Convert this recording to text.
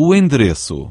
o endereço.